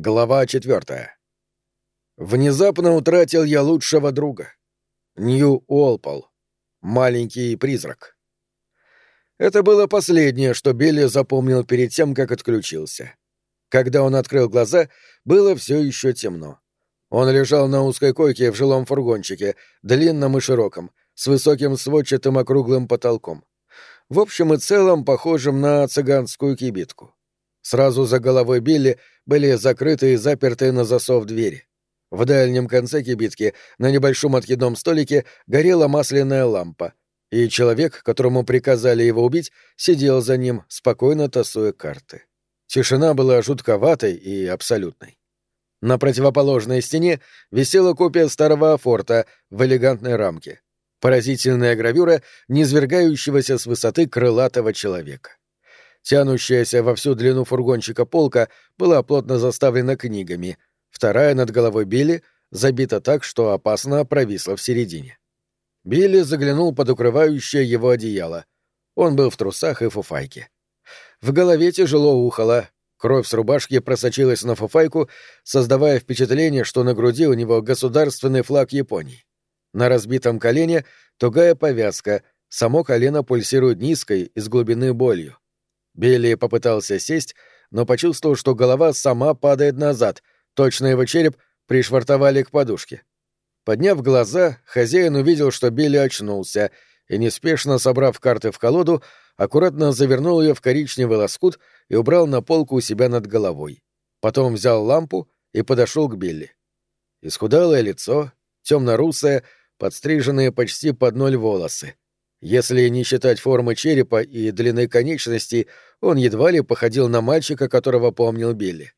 Глава четвертая. Внезапно утратил я лучшего друга. Нью Уолпол. Маленький призрак. Это было последнее, что Билли запомнил перед тем, как отключился. Когда он открыл глаза, было все еще темно. Он лежал на узкой койке в жилом фургончике, длинном и широком, с высоким сводчатым округлым потолком. В общем и целом похожим на цыганскую кибитку. Сразу за головой Билли были закрыты и заперты на засов двери. В дальнем конце кибитки на небольшом откидном столике горела масляная лампа, и человек, которому приказали его убить, сидел за ним, спокойно тасуя карты. Тишина была жутковатой и абсолютной. На противоположной стене висела копия старого форта в элегантной рамке. Поразительная гравюра низвергающегося с высоты крылатого человека. Тянущаяся во всю длину фургончика полка была плотно заставлена книгами, вторая над головой Билли забита так, что опасно провисла в середине. Билли заглянул под укрывающее его одеяло. Он был в трусах и фуфайке. В голове тяжело ухало, кровь с рубашки просочилась на фуфайку, создавая впечатление, что на груди у него государственный флаг Японии. На разбитом колене тугая повязка, само колено пульсирует низкой из глубины болью. Билли попытался сесть, но почувствовал, что голова сама падает назад, точно его череп пришвартовали к подушке. Подняв глаза, хозяин увидел, что Билли очнулся, и, неспешно собрав карты в колоду, аккуратно завернул ее в коричневый лоскут и убрал на полку у себя над головой. Потом взял лампу и подошел к Билли. Исхудалое лицо, темно-русое, подстриженные почти под ноль волосы. Если не считать формы черепа и длины конечностей, он едва ли походил на мальчика, которого помнил Билли.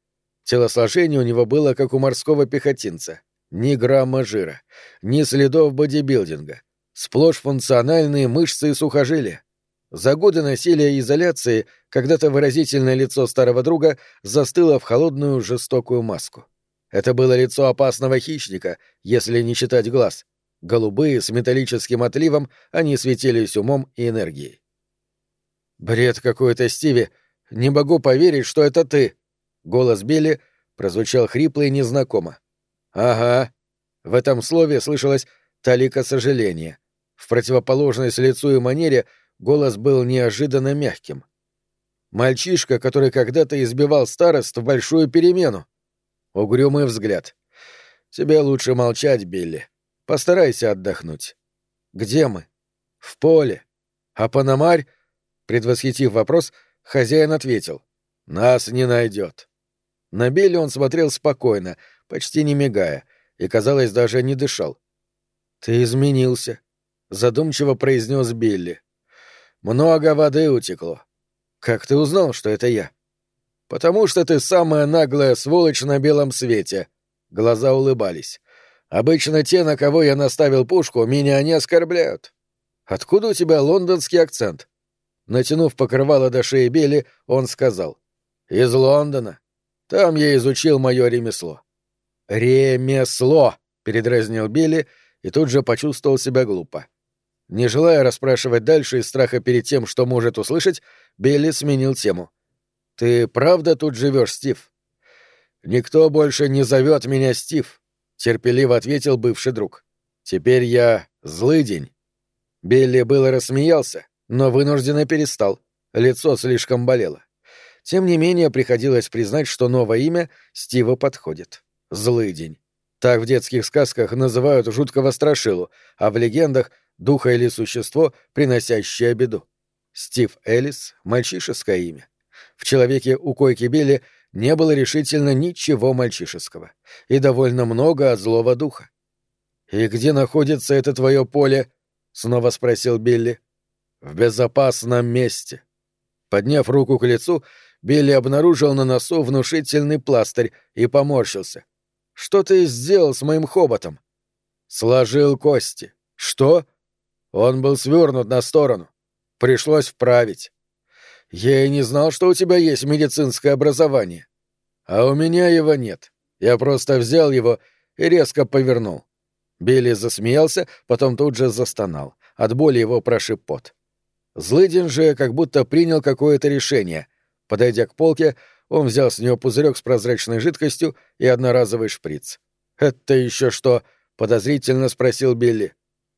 Телосложение у него было как у морского пехотинца. Ни грамма жира, ни следов бодибилдинга. Сплошь функциональные мышцы и сухожилия. За годы насилия и изоляции когда-то выразительное лицо старого друга застыло в холодную жестокую маску. Это было лицо опасного хищника, если не считать глаз. Голубые, с металлическим отливом, они светились умом и энергией. «Бред какой-то, Стиви! Не могу поверить, что это ты!» Голос Билли прозвучал хрипло и незнакомо. «Ага». В этом слове слышалось талика сожаления. В противоположность лицу и манере голос был неожиданно мягким. Мальчишка, который когда-то избивал старост в большую перемену. Угрюмый взгляд. «Тебе лучше молчать, Билли. Постарайся отдохнуть. Где мы? В поле. А Панамарь, предвосхитив вопрос, хозяин ответил. Нас не найдет. На Билли он смотрел спокойно, почти не мигая, и, казалось, даже не дышал. «Ты изменился», — задумчиво произнес Билли. «Много воды утекло. Как ты узнал, что это я?» «Потому что ты самая наглая сволочь на белом свете». Глаза улыбались. Обычно те, на кого я наставил пушку, меня не оскорбляют. Откуда у тебя лондонский акцент? Натянув покрывало до шеи Билли, он сказал. Из Лондона. Там я изучил мое ремесло. Ремесло, передразнил Билли и тут же почувствовал себя глупо. Не желая расспрашивать дальше из страха перед тем, что может услышать, Билли сменил тему. «Ты правда тут живешь, Стив?» «Никто больше не зовет меня Стив терпеливо ответил бывший друг. Теперь я злый день. Билли было рассмеялся, но вынужденно перестал. Лицо слишком болело. Тем не менее, приходилось признать, что новое имя Стива подходит. Злый день. Так в детских сказках называют жуткого страшилу, а в легендах — духа или существо, приносящее беду. Стив Элис — мальчишеское имя. В «Человеке у койки Билли» не было решительно ничего мальчишеского и довольно много от злого духа. «И где находится это твое поле?» — снова спросил Билли. «В безопасном месте». Подняв руку к лицу, Билли обнаружил на носу внушительный пластырь и поморщился. «Что ты сделал с моим хоботом?» «Сложил кости». «Что?» «Он был свернут на сторону. Пришлось вправить». «Я и не знал, что у тебя есть медицинское образование». «А у меня его нет. Я просто взял его и резко повернул». Билли засмеялся, потом тут же застонал. От боли его прошиб пот. Злыдин же как будто принял какое-то решение. Подойдя к полке, Он взял с нее пузырек с прозрачной жидкостью и одноразовый шприц. «Это еще что?» — подозрительно спросил Билли.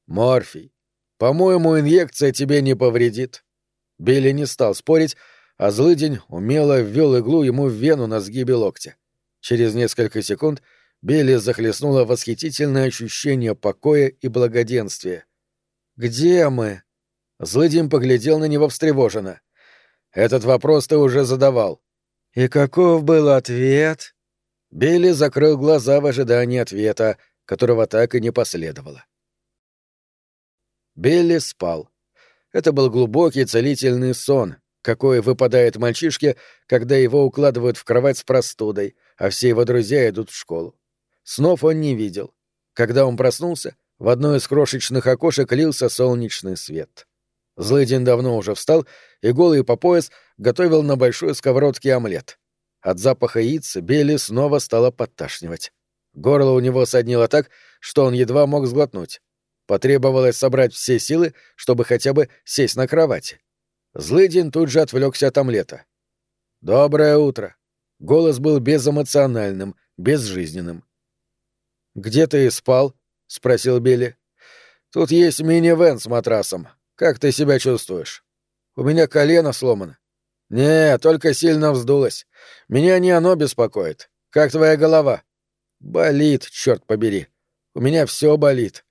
«Морфий. По-моему, инъекция тебе не повредит». Билли не стал спорить, а злыдень умело ввел иглу ему в вену на сгибе локтя. Через несколько секунд Билли захлестнуло восхитительное ощущение покоя и благоденствия. «Где мы?» Злыдень поглядел на него встревоженно. «Этот вопрос ты уже задавал». «И каков был ответ?» Билли закрыл глаза в ожидании ответа, которого так и не последовало. Билли спал. Это был глубокий целительный сон, какой выпадает мальчишке, когда его укладывают в кровать с простудой, а все его друзья идут в школу. Снов он не видел. Когда он проснулся, в одно из крошечных окошек лился солнечный свет. Злый день давно уже встал и голый по пояс готовил на большой сковородке омлет. От запаха яиц Белли снова стало подташнивать. Горло у него соднило так, что он едва мог сглотнуть. Потребовалось собрать все силы, чтобы хотя бы сесть на кровати. Злыдин тут же отвлекся от омлета. «Доброе утро!» Голос был безэмоциональным, безжизненным. «Где ты спал?» — спросил Билли. «Тут есть мини-вен с матрасом. Как ты себя чувствуешь?» «У меня колено сломано». «Не, только сильно вздулось. Меня не оно беспокоит. Как твоя голова?» «Болит, черт побери. У меня все болит.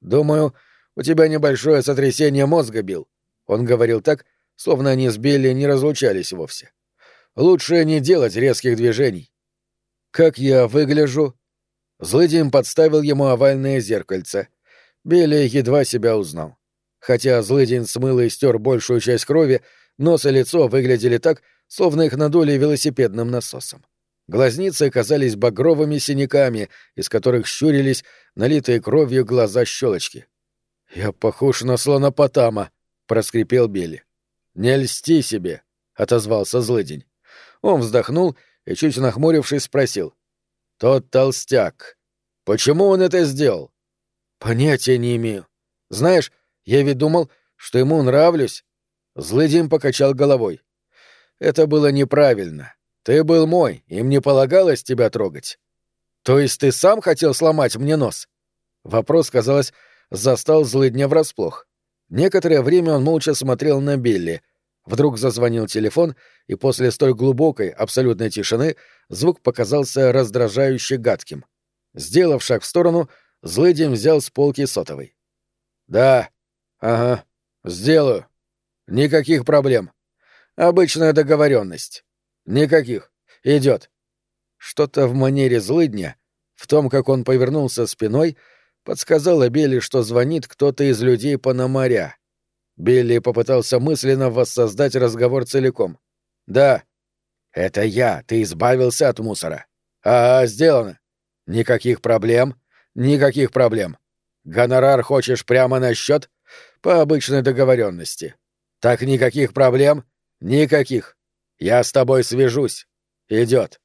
Думаю, у тебя небольшое сотрясение мозга, Бил. Он говорил так, словно они с Билли не разлучались вовсе. Лучше не делать резких движений. Как я выгляжу? Злыдень подставил ему овальное зеркальце. Билли едва себя узнал. Хотя злыдень смыл и стер большую часть крови, нос и лицо выглядели так, словно их надули велосипедным насосом. Глазницы казались багровыми синяками, из которых щурились налитые кровью глаза щелочки. «Я похож на слонопотама», — проскрипел Билли. «Не льсти себе», — отозвался злыдень. Он вздохнул и, чуть нахмурившись, спросил. «Тот толстяк. Почему он это сделал?» «Понятия не имею. Знаешь, я ведь думал, что ему нравлюсь». Злыдень покачал головой. «Это было неправильно. Ты был мой, им не полагалось тебя трогать. То есть ты сам хотел сломать мне нос? Вопрос, казалось, застал злыдня врасплох. Некоторое время он молча смотрел на Билли. Вдруг зазвонил телефон, и после столь глубокой, абсолютной тишины звук показался раздражающе гадким. Сделав шаг в сторону, злыдень взял с полки сотовый. «Да, ага, сделаю. Никаких проблем. Обычная договоренность. Никаких. Идет. Что-то в манере злыдня, в том, как он повернулся спиной, подсказало Билли, что звонит кто-то из людей Пономаря. Билли попытался мысленно воссоздать разговор целиком. «Да». «Это я. Ты избавился от мусора». «А, сделано». «Никаких проблем. Никаких проблем. Гонорар хочешь прямо на счет? По обычной договоренности. Так никаких проблем? Никаких. Я с тобой свяжусь. Идет.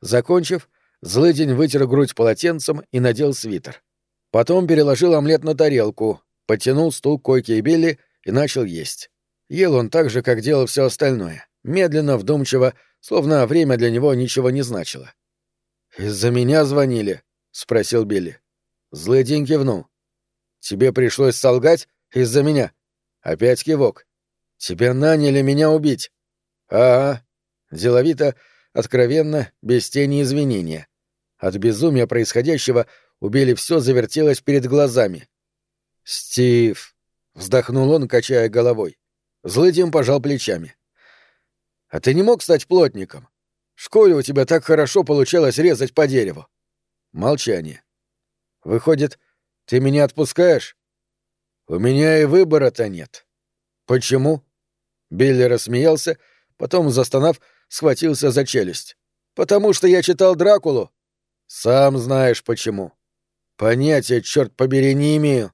Закончив, злыдень вытер грудь полотенцем и надел свитер. Потом переложил омлет на тарелку, подтянул стул к койке и Билли и начал есть. Ел он так же, как делал все остальное, медленно, вдумчиво, словно время для него ничего не значило. «Из-за меня звонили?» — спросил Билли. Злыдень кивнул. «Тебе пришлось солгать из-за меня?» Опять кивок. «Тебе наняли меня убить?» «Ага». Деловито, откровенно, без тени извинения. От безумия происходящего убили все завертелось перед глазами. «Стив!» — вздохнул он, качая головой. Злыдим пожал плечами. «А ты не мог стать плотником? В школе у тебя так хорошо получалось резать по дереву». Молчание. «Выходит, ты меня отпускаешь?» «У меня и выбора-то нет». «Почему?» Билли рассмеялся Потом, застонав, схватился за челюсть. «Потому что я читал Дракулу». «Сам знаешь почему». «Понятия, черт побери, не имею».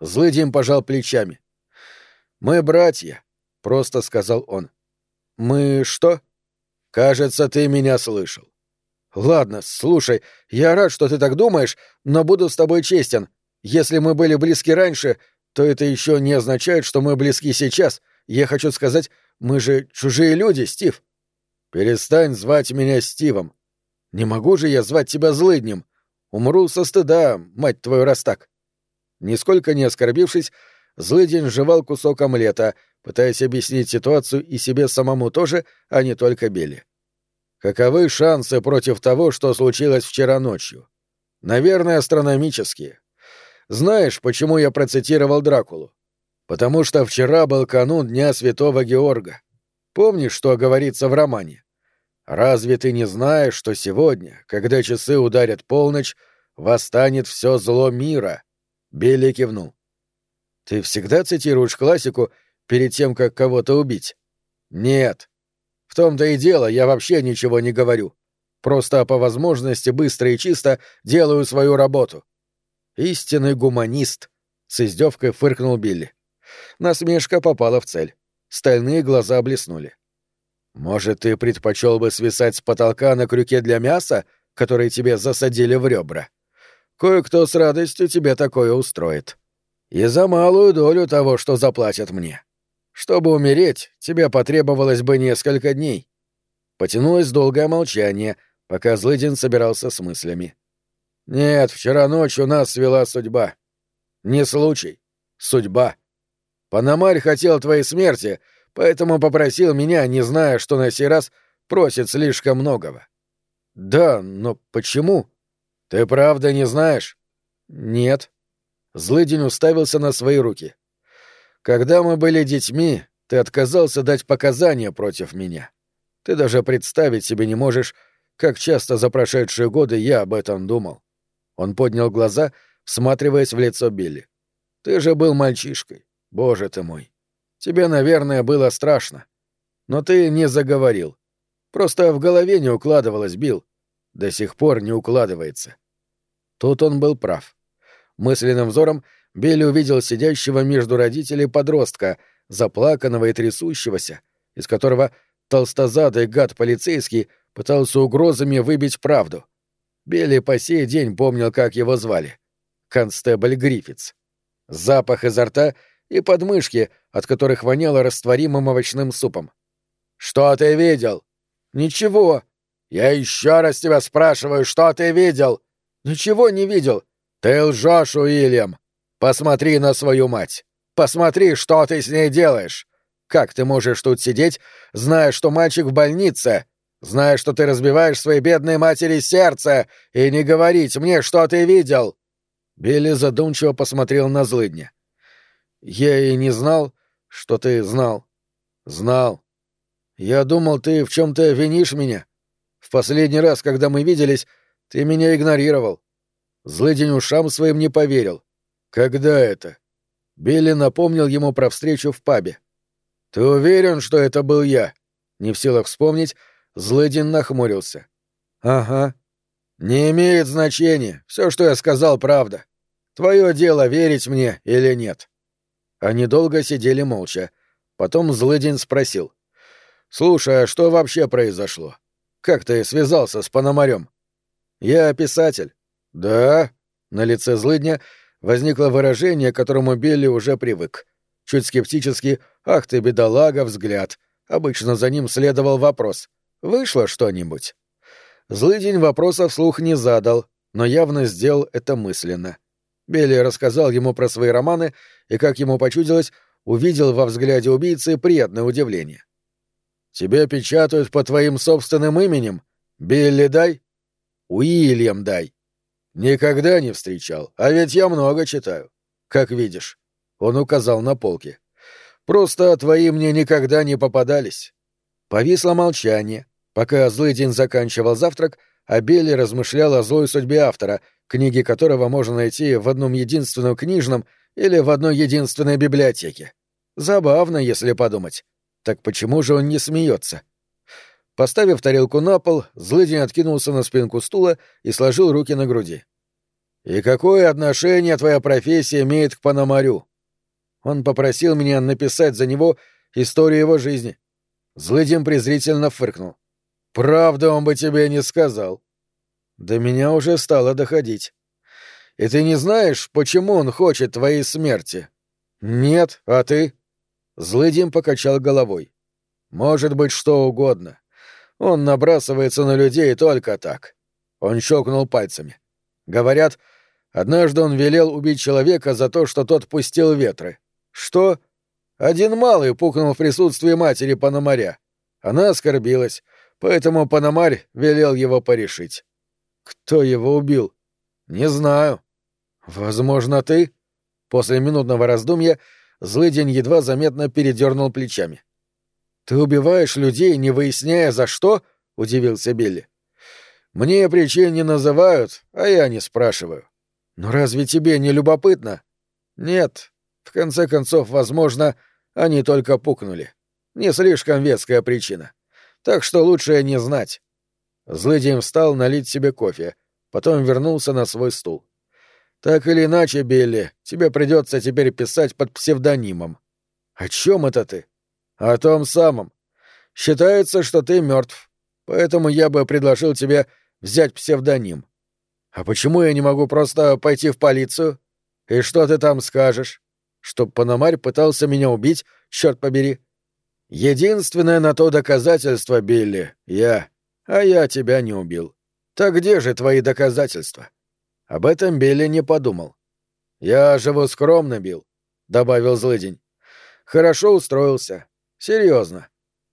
Злыдим пожал плечами. «Мы братья», — просто сказал он. «Мы что?» «Кажется, ты меня слышал». «Ладно, слушай, я рад, что ты так думаешь, но буду с тобой честен. Если мы были близки раньше, то это еще не означает, что мы близки сейчас. Я хочу сказать, мы же чужие люди, Стив. Перестань звать меня Стивом. Не могу же я звать тебя злыднем. Умру со стыда, мать твою, раз так. Нисколько не оскорбившись, злыдень жевал кусок омлета, пытаясь объяснить ситуацию и себе самому тоже, а не только Билли. Каковы шансы против того, что случилось вчера ночью? Наверное, астрономические. Знаешь, почему я процитировал Дракулу? Потому что вчера был канун Дня Святого Георга. Помнишь, что говорится в романе? Разве ты не знаешь, что сегодня, когда часы ударят полночь, восстанет все зло мира? Билли кивнул. Ты всегда цитируешь классику перед тем, как кого-то убить? Нет. В том-то и дело, я вообще ничего не говорю. Просто по возможности быстро и чисто делаю свою работу. Истинный гуманист, с издевкой фыркнул Билли. Насмешка попала в цель. Стальные глаза блеснули. Может, ты предпочел бы свисать с потолка на крюке для мяса, который тебе засадили в ребра? Кое-кто с радостью тебе такое устроит. И за малую долю того, что заплатят мне. Чтобы умереть, тебе потребовалось бы несколько дней. Потянулось долгое молчание, пока Злыдин собирался с мыслями. Нет, вчера ночью нас свела судьба. Не случай. Судьба. Панамарь хотел твоей смерти, поэтому попросил меня, не зная, что на сей раз просит слишком многого. Да, но почему? Ты правда не знаешь? Нет. Злыдень уставился на свои руки. Когда мы были детьми, ты отказался дать показания против меня. Ты даже представить себе не можешь, как часто за прошедшие годы я об этом думал. Он поднял глаза, всматриваясь в лицо Билли. Ты же был мальчишкой, боже ты мой. Тебе, наверное, было страшно. Но ты не заговорил. Просто в голове не укладывалось, Билл. До сих пор не укладывается. Тут он был прав. Мысленным взором Билли увидел сидящего между родителей подростка, заплаканного и трясущегося, из которого толстозадый гад полицейский пытался угрозами выбить правду. Билли по сей день помнил, как его звали. Констебль Гриффитс. Запах изо рта и подмышки, от которых воняло растворимым овощным супом. «Что ты видел?» «Ничего». «Я еще раз тебя спрашиваю, что ты видел?» «Ничего не видел». «Ты лжешь, Уильям. Посмотри на свою мать. Посмотри, что ты с ней делаешь. Как ты можешь тут сидеть, зная, что мальчик в больнице, зная, что ты разбиваешь своей бедной матери сердце, и не говорить мне, что ты видел?» Билли задумчиво посмотрел на злыдня. «Я и не знал, что ты знал. Знал. Я думал, ты в чем-то винишь меня. В последний раз, когда мы виделись, ты меня игнорировал. Злыдень ушам своим не поверил. «Когда это?» Билли напомнил ему про встречу в пабе. «Ты уверен, что это был я?» Не в силах вспомнить, Злыдин нахмурился. «Ага. Не имеет значения. Все, что я сказал, правда. Твое дело, верить мне или нет». Они долго сидели молча. Потом Злыдин спросил. «Слушай, а что вообще произошло? Как ты связался с Пономарем?» «Я писатель». «Да?» На лице Злыдня возникло выражение, к которому Билли уже привык. Чуть скептически «Ах ты, бедолага!» взгляд. Обычно за ним следовал вопрос. «Вышло что-нибудь?» Злыдень вопроса вслух не задал, но явно сделал это мысленно. Билли рассказал ему про свои романы и, как ему почудилось, увидел во взгляде убийцы приятное удивление. «Тебя печатают по твоим собственным именем? Билли Дай?» «Уильям Дай», Никогда не встречал, а ведь я много читаю. Как видишь. Он указал на полки. Просто твои мне никогда не попадались. Повисло молчание, пока Злыдин заканчивал завтрак, а Белли размышлял о злой судьбе автора, книги которого можно найти в одном единственном книжном или в одной единственной библиотеке. Забавно, если подумать. Так почему же он не смеется? Поставив тарелку на пол, злыдень откинулся на спинку стула и сложил руки на груди. «И какое отношение твоя профессия имеет к Пономарю?» Он попросил меня написать за него историю его жизни. Злыдень презрительно фыркнул. «Правда он бы тебе не сказал». До меня уже стало доходить. «И ты не знаешь, почему он хочет твоей смерти?» «Нет, а ты?» Злыдень покачал головой. «Может быть, что угодно. Он набрасывается на людей только так. Он щелкнул пальцами. Говорят, однажды он велел убить человека за то, что тот пустил ветры. Что? Один малый пукнул в присутствии матери Пономаря. Она оскорбилась, поэтому Пономарь велел его порешить. Кто его убил? Не знаю. Возможно, ты? После минутного раздумья злыдень едва заметно передернул плечами. Ты убиваешь людей, не выясняя за что? удивился Билли. Мне причин не называют, а я не спрашиваю. Но разве тебе не любопытно? Нет. В конце концов, возможно, они только пукнули. Не слишком веская причина. Так что лучше не знать. Злыдень встал налить себе кофе, потом вернулся на свой стул. Так или иначе, Билли, тебе придется теперь писать под псевдонимом. О чем это ты? О том самом. Считается, что ты мертв, поэтому я бы предложил тебе взять псевдоним. А почему я не могу просто пойти в полицию? И что ты там скажешь? Чтоб Пономарь пытался меня убить, черт побери. Единственное на то доказательство, Билли, я. А я тебя не убил. Так где же твои доказательства? Об этом Билли не подумал. Я живу скромно, Билл, добавил злыдень. Хорошо устроился. Серьезно.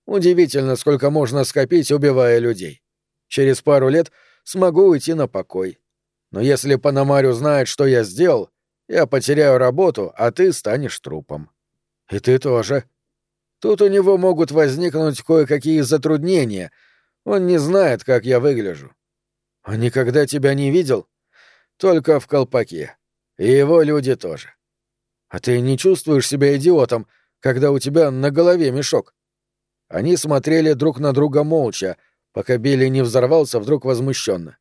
Удивительно, сколько можно скопить, убивая людей. Через пару лет смогу уйти на покой. Но если Панамарь узнает, что я сделал, я потеряю работу, а ты станешь трупом. И ты тоже. Тут у него могут возникнуть кое-какие затруднения. Он не знает, как я выгляжу. Он никогда тебя не видел? Только в колпаке. И его люди тоже. А ты не чувствуешь себя идиотом, когда у тебя на голове мешок? Они смотрели друг на друга молча, пока Билли не взорвался вдруг возмущенно.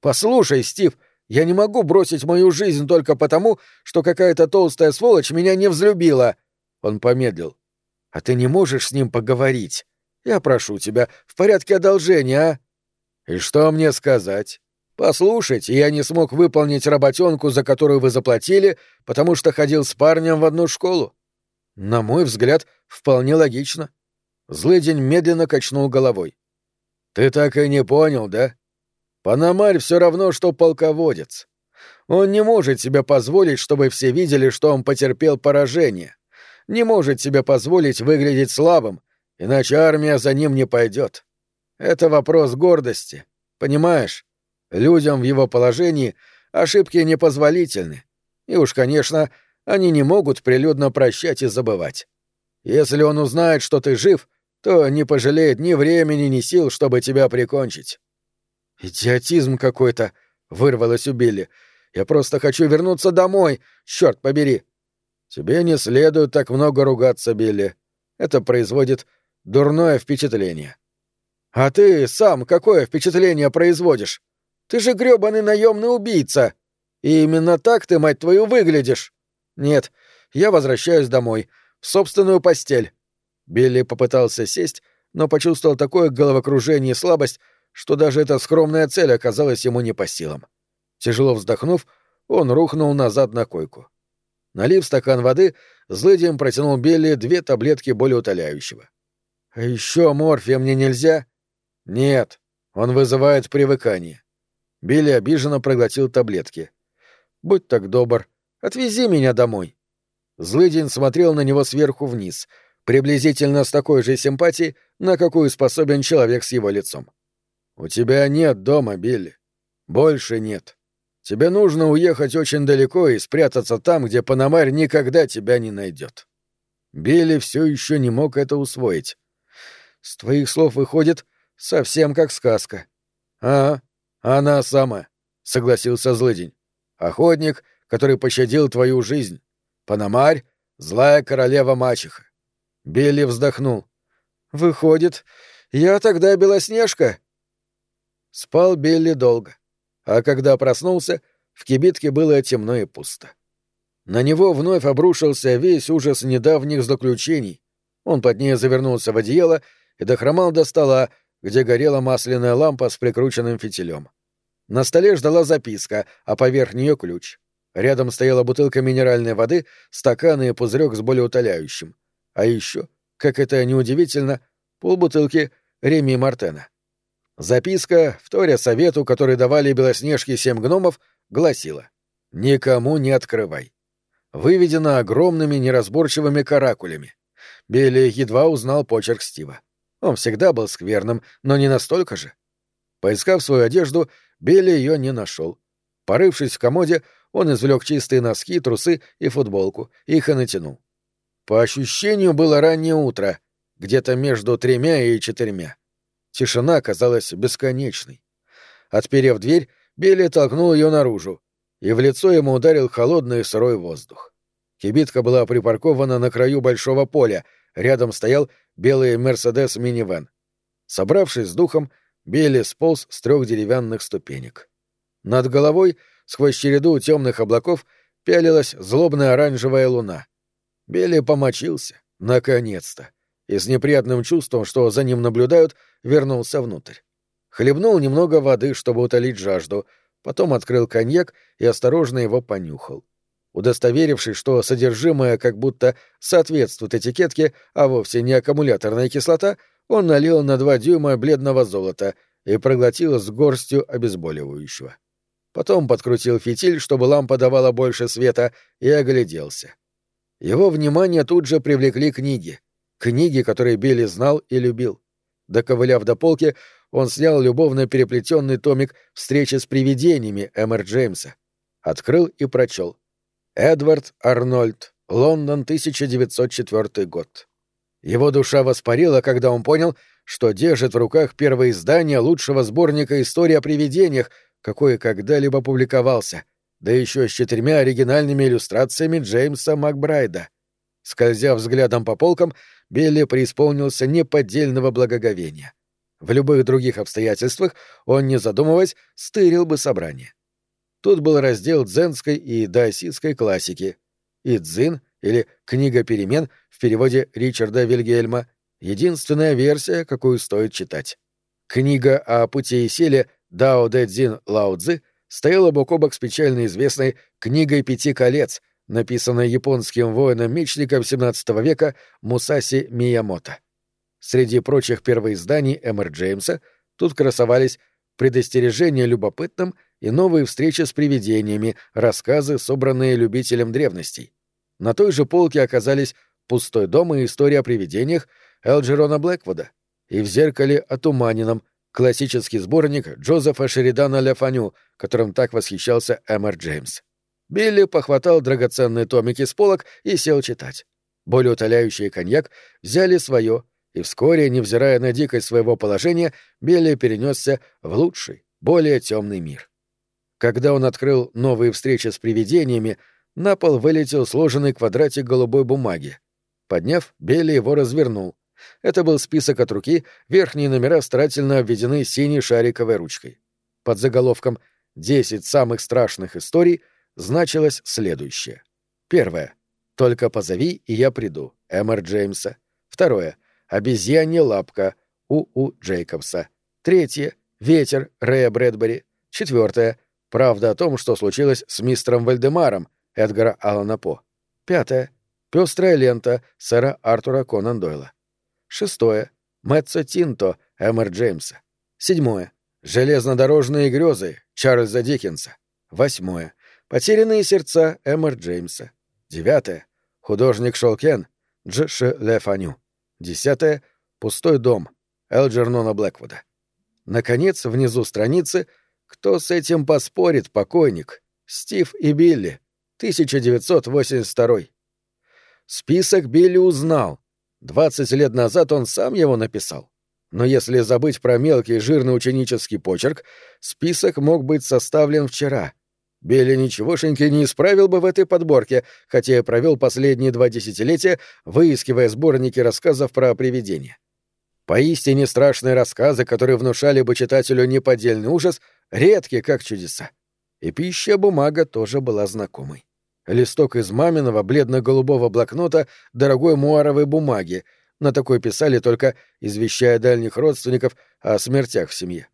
«Послушай, Стив, я не могу бросить мою жизнь только потому, что какая-то толстая сволочь меня не взлюбила!» Он помедлил. «А ты не можешь с ним поговорить? Я прошу тебя, в порядке одолжения, а?» «И что мне сказать?» «Послушайте, я не смог выполнить работенку, за которую вы заплатили, потому что ходил с парнем в одну школу». «На мой взгляд, вполне логично». Злыдень медленно качнул головой. Ты так и не понял, да? Панамарь все равно, что полководец. Он не может себе позволить, чтобы все видели, что он потерпел поражение. Не может себе позволить выглядеть слабым, иначе армия за ним не пойдет. Это вопрос гордости. Понимаешь? Людям в его положении ошибки непозволительны. И уж, конечно, они не могут прилюдно прощать и забывать. Если он узнает, что ты жив, то не пожалеет ни времени, ни сил, чтобы тебя прикончить. Идиотизм какой-то, вырвалось у Билли. Я просто хочу вернуться домой, черт побери. Тебе не следует так много ругаться, Билли. Это производит дурное впечатление. А ты сам какое впечатление производишь? Ты же грёбаный наемный убийца. И именно так ты, мать твою, выглядишь. Нет, я возвращаюсь домой, в собственную постель. Билли попытался сесть, но почувствовал такое головокружение и слабость, что даже эта скромная цель оказалась ему не по силам. Тяжело вздохнув, он рухнул назад на койку. Налив стакан воды, злыдем протянул Билли две таблетки болеутоляющего. «А еще морфия мне нельзя?» «Нет, он вызывает привыкание». Билли обиженно проглотил таблетки. «Будь так добр, отвези меня домой». Злыдень смотрел на него сверху вниз — приблизительно с такой же симпатией, на какую способен человек с его лицом. «У тебя нет дома, Билли. Больше нет. Тебе нужно уехать очень далеко и спрятаться там, где Панамарь никогда тебя не найдет». Билли все еще не мог это усвоить. «С твоих слов выходит совсем как сказка». «А, она сама», — согласился злыдень. «Охотник, который пощадил твою жизнь. Панамарь — злая королева-мачеха. Билли вздохнул. «Выходит, я тогда Белоснежка?» Спал Билли долго, а когда проснулся, в кибитке было темно и пусто. На него вновь обрушился весь ужас недавних заключений. Он плотнее завернулся в одеяло и дохромал до стола, где горела масляная лампа с прикрученным фитилем. На столе ждала записка, а поверх нее ключ. Рядом стояла бутылка минеральной воды, стакан и пузырек с болеутоляющим. А еще, как это неудивительно, полбутылки Реми Мартена. Записка, вторя совету, который давали Белоснежке семь гномов, гласила «Никому не открывай». Выведена огромными неразборчивыми каракулями. Билли едва узнал почерк Стива. Он всегда был скверным, но не настолько же. Поискав свою одежду, Билли ее не нашел. Порывшись в комоде, он извлек чистые носки, трусы и футболку, их и натянул. По ощущению было раннее утро, где-то между тремя и четырьмя. Тишина казалась бесконечной. Отперев дверь, Билли толкнул ее наружу, и в лицо ему ударил холодный сырой воздух. Кибитка была припаркована на краю большого поля, рядом стоял белый «Мерседес» минивэн. Собравшись с духом, Билли сполз с трех деревянных ступенек. Над головой, сквозь череду темных облаков, пялилась злобная оранжевая луна. Билли помочился, наконец-то, и с неприятным чувством, что за ним наблюдают, вернулся внутрь. Хлебнул немного воды, чтобы утолить жажду, потом открыл коньяк и осторожно его понюхал. Удостоверившись, что содержимое как будто соответствует этикетке, а вовсе не аккумуляторная кислота, он налил на два дюйма бледного золота и проглотил с горстью обезболивающего. Потом подкрутил фитиль, чтобы лампа давала больше света, и огляделся. Его внимание тут же привлекли книги. Книги, которые Билли знал и любил. Доковыляв до полки, он снял любовно переплетенный томик «Встречи с привидениями» Эмер Джеймса. Открыл и прочел. Эдвард Арнольд, Лондон, 1904 год. Его душа воспарила, когда он понял, что держит в руках первое издание лучшего сборника истории о привидениях, какой когда-либо публиковался, да еще с четырьмя оригинальными иллюстрациями Джеймса Макбрайда. Скользя взглядом по полкам, Билли преисполнился неподдельного благоговения. В любых других обстоятельствах он, не задумываясь, стырил бы собрание. Тут был раздел дзенской и даоситской классики. И дзин, или «Книга перемен» в переводе Ричарда Вильгельма, единственная версия, какую стоит читать. Книга о пути и силе Дао Дэ Цзин Лао Цзы стояла бок о бок с печально известной «Книгой пяти колец», написанной японским воином-мечником XVII века Мусаси Миямото. Среди прочих первоизданий Эмер Джеймса тут красовались «Предостережение любопытным» и новые встречи с привидениями, рассказы, собранные любителем древностей. На той же полке оказались «Пустой дом» и «История о привидениях» Элджерона Блэквуда и «В зеркале отуманенном» классический сборник Джозефа Шеридана Лефаню, которым так восхищался Эмер Джеймс. Билли похватал драгоценные томики с полок и сел читать. Более утоляющий коньяк взяли свое, и вскоре, невзирая на дикость своего положения, Билли перенесся в лучший, более темный мир. Когда он открыл новые встречи с привидениями, на пол вылетел сложенный квадратик голубой бумаги. Подняв, Белли его развернул. Это был список от руки, верхние номера старательно обведены синей шариковой ручкой. Под заголовком «Десять самых страшных историй» значилось следующее. Первое. «Только позови, и я приду» Эмер Джеймса. Второе. «Обезьянья лапка» У. У. Джейкобса. Третье. «Ветер» Рэя Брэдбери. Четвертое. Правда о том, что случилось с мистером Вальдемаром Эдгара Аллана По. Пятое. Пестрая лента сэра Артура Конан Дойла. Шестое. Мэтцо Тинто Эмер Джеймса. Седьмое. Железнодорожные грезы Чарльза Диккенса. Восьмое. Потерянные сердца Эмер Джеймса. Девятое. Художник Шолкен Дж. Ш. Лефаню. Десятое. Пустой дом Элджернона Блэквуда. Наконец, внизу страницы — кто с этим поспорит, покойник? Стив и Билли. 1982. Список Билли узнал. Двадцать лет назад он сам его написал. Но если забыть про мелкий жирный ученический почерк, список мог быть составлен вчера. Билли ничегошеньки не исправил бы в этой подборке, хотя и провел последние два десятилетия, выискивая сборники рассказов про привидения. Поистине страшные рассказы, которые внушали бы читателю неподдельный ужас, редки как чудеса. И пища бумага тоже была знакомой. Листок из маминого бледно-голубого блокнота дорогой муаровой бумаги. На такой писали только, извещая дальних родственников о смертях в семье.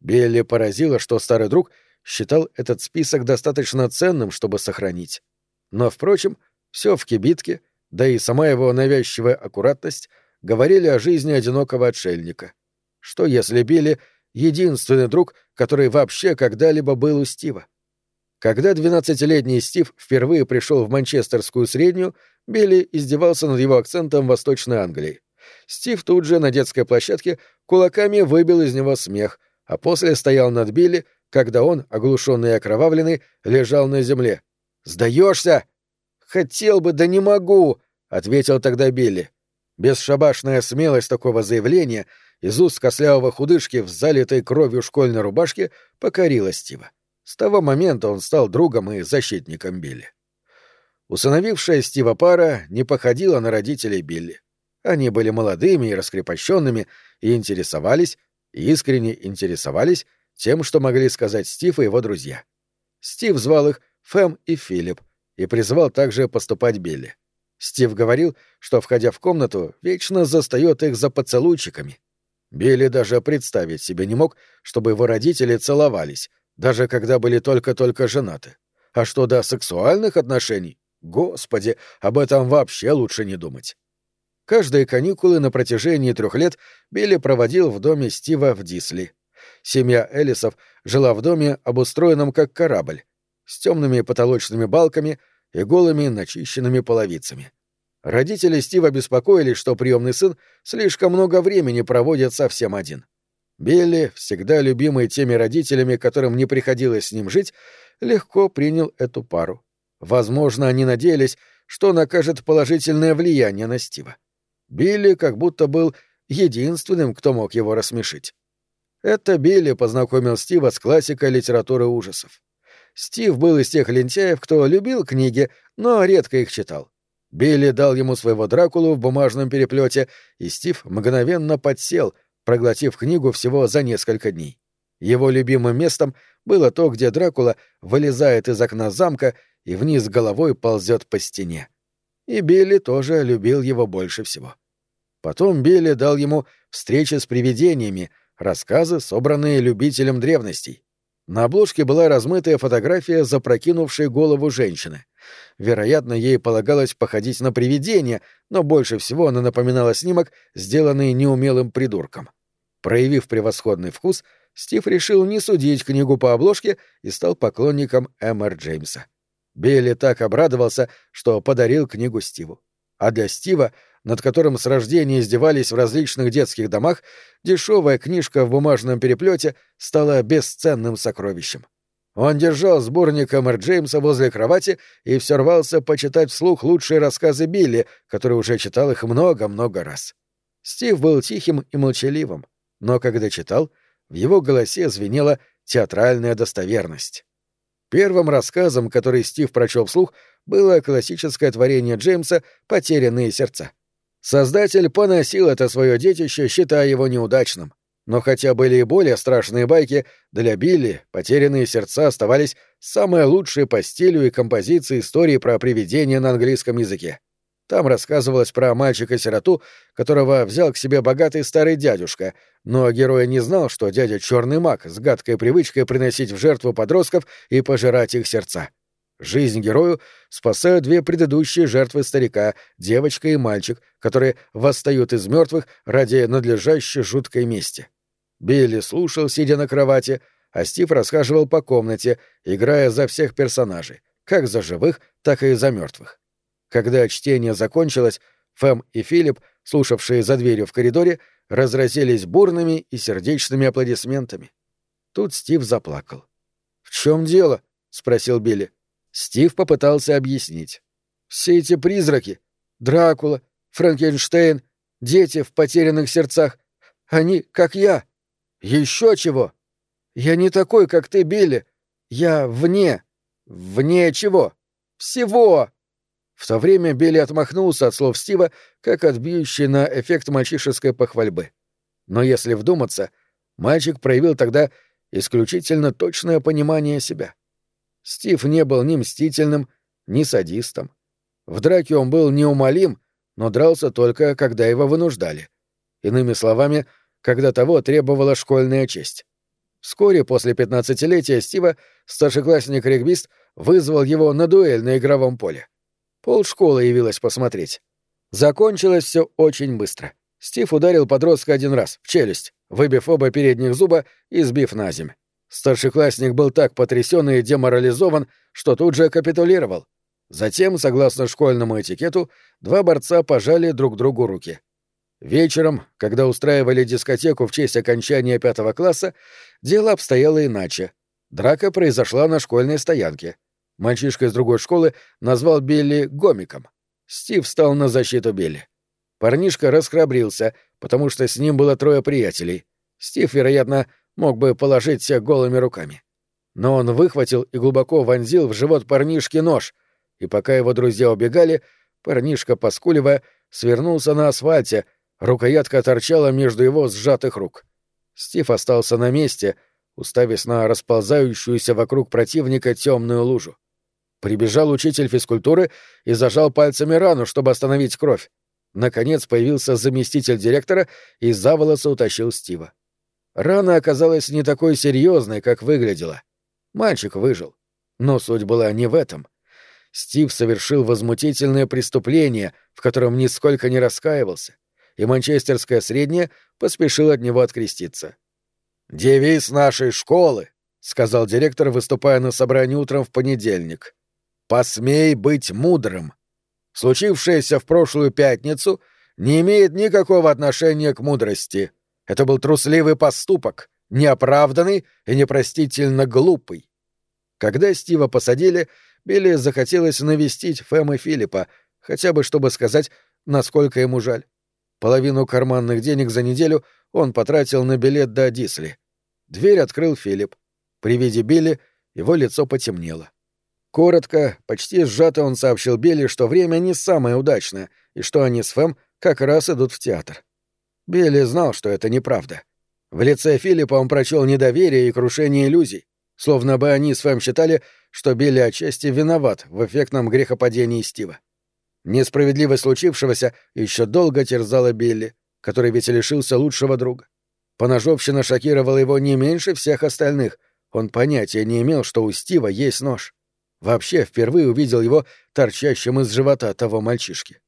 Билли поразило, что старый друг считал этот список достаточно ценным, чтобы сохранить. Но, впрочем, все в кибитке, да и сама его навязчивая аккуратность — говорили о жизни одинокого отшельника. Что если Билли единственный друг, который вообще когда-либо был у Стива. Когда двенадцатилетний Стив впервые пришел в манчестерскую среднюю, Билли издевался над его акцентом Восточной Англии. Стив тут же на детской площадке кулаками выбил из него смех, а после стоял над Билли, когда он, оглушенный и окровавленный, лежал на земле. «Сдаешься?» «Хотел бы, да не могу», — ответил тогда Билли. Бесшабашная смелость такого заявления из уст кослявого худышки в залитой кровью школьной рубашке покорила Стива. С того момента он стал другом и защитником Билли. Усыновившая Стива пара не походила на родителей Билли. Они были молодыми и раскрепощенными и интересовались, и искренне интересовались тем, что могли сказать Стив и его друзья. Стив звал их Фэм и Филипп и призвал также поступать Билли. Стив говорил, что, входя в комнату, вечно застает их за поцелуйчиками. Билли даже представить себе не мог, чтобы его родители целовались, даже когда были только-только женаты. А что до сексуальных отношений? Господи, об этом вообще лучше не думать. Каждые каникулы на протяжении трех лет Билли проводил в доме Стива в Дисли. Семья Элисов жила в доме, обустроенном как корабль, с темными потолочными балками и голыми начищенными половицами. Родители Стива беспокоились, что приемный сын слишком много времени проводит совсем один. Билли, всегда любимый теми родителями, которым не приходилось с ним жить, легко принял эту пару. Возможно, они надеялись, что он окажет положительное влияние на Стива. Билли как будто был единственным, кто мог его рассмешить. Это Билли познакомил Стива с классикой литературы ужасов. Стив был из тех лентяев, кто любил книги, но редко их читал. Билли дал ему своего Дракулу в бумажном переплете, и Стив мгновенно подсел, проглотив книгу всего за несколько дней. Его любимым местом было то, где Дракула вылезает из окна замка и вниз головой ползет по стене. И Билли тоже любил его больше всего. Потом Билли дал ему встречи с привидениями, рассказы, собранные любителем древностей. На обложке была размытая фотография запрокинувшей голову женщины. Вероятно, ей полагалось походить на привидение, но больше всего она напоминала снимок, сделанный неумелым придурком. Проявив превосходный вкус, Стив решил не судить книгу по обложке и стал поклонником Эммер Джеймса. Билли так обрадовался, что подарил книгу Стиву. А для Стива над которым с рождения издевались в различных детских домах, дешевая книжка в бумажном переплете стала бесценным сокровищем. Он держал сборник Мэр Джеймса возле кровати и все рвался почитать вслух лучшие рассказы Билли, который уже читал их много-много раз. Стив был тихим и молчаливым, но когда читал, в его голосе звенела театральная достоверность. Первым рассказом, который Стив прочел вслух, было классическое творение Джеймса «Потерянные сердца». Создатель поносил это свое детище, считая его неудачным. Но хотя были и более страшные байки, для Билли потерянные сердца оставались самой лучшей по стилю и композиции истории про привидения на английском языке. Там рассказывалось про мальчика-сироту, которого взял к себе богатый старый дядюшка, но герой не знал, что дядя черный маг с гадкой привычкой приносить в жертву подростков и пожирать их сердца. Жизнь герою спасают две предыдущие жертвы старика, девочка и мальчик, которые восстают из мертвых ради надлежащей жуткой мести. Билли слушал, сидя на кровати, а Стив расхаживал по комнате, играя за всех персонажей, как за живых, так и за мертвых. Когда чтение закончилось, Фэм и Филипп, слушавшие за дверью в коридоре, разразились бурными и сердечными аплодисментами. Тут Стив заплакал. «В чем дело?» — спросил Билли. Стив попытался объяснить. «Все эти призраки — Дракула, Франкенштейн, дети в потерянных сердцах — они, как я. Еще чего? Я не такой, как ты, Билли. Я вне. Вне чего? Всего!» В то время Билли отмахнулся от слов Стива, как от на эффект мальчишеской похвальбы. Но если вдуматься, мальчик проявил тогда исключительно точное понимание себя. Стив не был ни мстительным, ни садистом. В драке он был неумолим, но дрался только, когда его вынуждали. Иными словами, когда того требовала школьная честь. Вскоре после пятнадцатилетия Стива старшеклассник-регбист вызвал его на дуэль на игровом поле. Пол школы явилась посмотреть. Закончилось все очень быстро. Стив ударил подростка один раз, в челюсть, выбив оба передних зуба и сбив на земь. Старшеклассник был так потрясен и деморализован, что тут же капитулировал. Затем, согласно школьному этикету, два борца пожали друг другу руки. Вечером, когда устраивали дискотеку в честь окончания пятого класса, дело обстояло иначе. Драка произошла на школьной стоянке. Мальчишка из другой школы назвал Билли гомиком. Стив встал на защиту Билли. Парнишка расхрабрился, потому что с ним было трое приятелей. Стив, вероятно, мог бы положить всех голыми руками. Но он выхватил и глубоко вонзил в живот парнишки нож, и пока его друзья убегали, парнишка, поскуливая, свернулся на асфальте, рукоятка торчала между его сжатых рук. Стив остался на месте, уставясь на расползающуюся вокруг противника темную лужу. Прибежал учитель физкультуры и зажал пальцами рану, чтобы остановить кровь. Наконец появился заместитель директора и за волосы утащил Стива. Рана оказалась не такой серьезной, как выглядела. Мальчик выжил. Но суть была не в этом. Стив совершил возмутительное преступление, в котором нисколько не раскаивался, и манчестерская средняя поспешила от него откреститься. «Девиз нашей школы», — сказал директор, выступая на собрании утром в понедельник. «Посмей быть мудрым. Случившееся в прошлую пятницу не имеет никакого отношения к мудрости. Это был трусливый поступок, неоправданный и непростительно глупый. Когда Стива посадили, Билли захотелось навестить Фэм и Филиппа, хотя бы чтобы сказать, насколько ему жаль. Половину карманных денег за неделю он потратил на билет до Дисли. Дверь открыл Филипп. При виде Билли его лицо потемнело. Коротко, почти сжато он сообщил Билли, что время не самое удачное, и что они с Фэм как раз идут в театр. Билли знал, что это неправда. В лице Филиппа он прочел недоверие и крушение иллюзий, словно бы они с Фэм считали, что Билли отчасти виноват в эффектном грехопадении Стива. Несправедливость случившегося еще долго терзала Билли, который ведь лишился лучшего друга. Поножовщина шокировала его не меньше всех остальных. Он понятия не имел, что у Стива есть нож. Вообще впервые увидел его торчащим из живота того мальчишки.